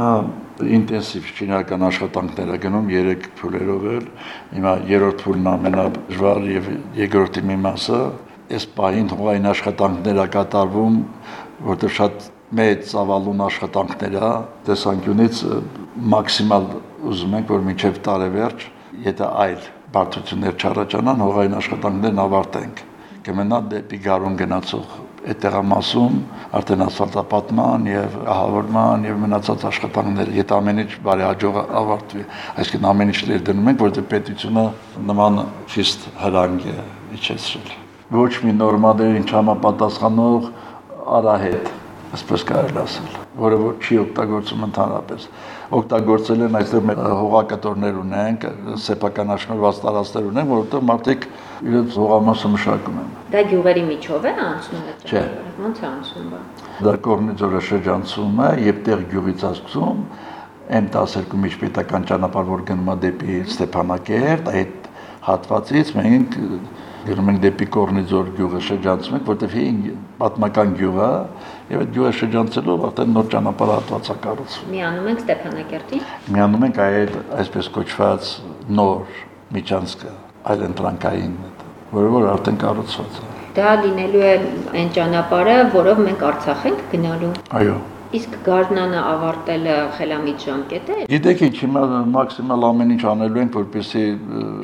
Նա ինտենսիվ շինարական աշխատանքներ է գնում 3 փուլերով էլ։ Հիմա երրորդ փուլն ամենադժվար եւ երկրորդի մի մասը այս պահին հողային աշխատանքներ է կատարվում, որտեղ շատ մեծ ծավալուն աշխատանքներ է, տեսանկյունից մաքսիմալ ուզում ենք, որ մինչև տարեվերջ, եթե այլ բարդություններ չառաջանան, հողային աշխատանքներն ավարտենք։ Կմնա դեպի գարուն գնացող այդ տեղամասում արդեն ասֆալտապատման եւ ահավորման եւ մնացած աշխատանքները, եթե ամեն ինչ բարեհաջող ավարտվի, այսինքն ամեն ինչ դնում ենք, որտեղ պետությունը նման ճիշտ հրանք է իջեցրել։ Ոչ մի նորմալներին չհամապատասխանող արահետ այսպես կարելի ասել, որը որ չի օգտագործում ընդհանրապես։ Օգտագործել են այստեղ մեր հողակտորներ ունենք, սեփական աշնորհված տարածքներ ունենք, որովհետև մարդիկ իրենց հողամասը մշակում են։ Դա գյուղերի միջով է անցնում այդ ճանապարհը։ Ոնց է անցնում Դա Կորնիձորը շրջանցում է եւ տեղ գյուղից ասում M12 միջպետական ճանապարհ, որ գնում է դեպի Ստեփանակերտ, այդ հատվածից մենք գնում ենք դեպի Կորնիձոր գյուղը շրջանցում ենք, որտեղ հին պատմական գյուղ է, եւ այդ գյուղը շրջանցելով արդեն նոր ճանապարհատված է կառուցվում։ Միանում ենք Ստեփանակերտին։ Միանում ենք այդ այսպես կոչված նոր միջանցքը, այլ ընտրանքային, որը որ արդեն կառուցված է։ Դա լինելու է այն ճանապարհը, որով մենք Արցախ ենք գնալու։ Այո։ Իսկ Գառնանը ավարտելը խելամիտ ժամկետ է։ Գիտեք ինչ, հիմա մաքսիմալ ամեն ինչ անելու ենք, որպեսզի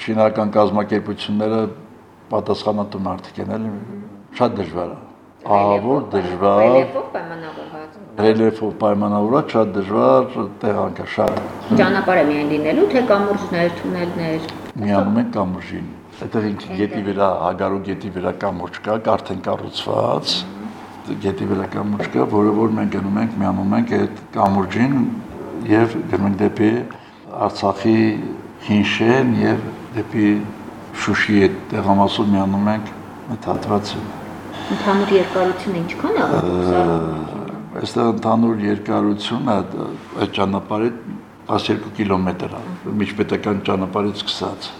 շինական կազմակերպությունները պատասխանատու մարդիկ են, էլի շատ դժվար է։ Ահավոր դժվար։ Ռելիեֆով պայմանավորված։ Ռելիեֆով պայմանավորված շատ դժվար տեղանք է, շատ։ Ճանապարհը միայն լինելու, թե կամուրջներ, թունելներ։ Միանում են կամուրջին։ Այդտեղ ինքը գետի վրա, հագարու գետի վրա կամուրջ կա, արդեն կառուցված գետի վրա կամուրջ կա, որը որ մենք գնում ենք, միանում ենք այդ կամուրջին եւ գնում դեպի Արցախի Հինշեն եւ դեպի Շուշի այդ տեղամասում միանում ենք այդ հատվածը։ Ընդհանուր երկարությունը ինչքան է։ Այստեղ ընդհանուր երկարությունը այդ ճանապարհի 12 կիլոմետր է, միջպետական ճանապարհից սկսած։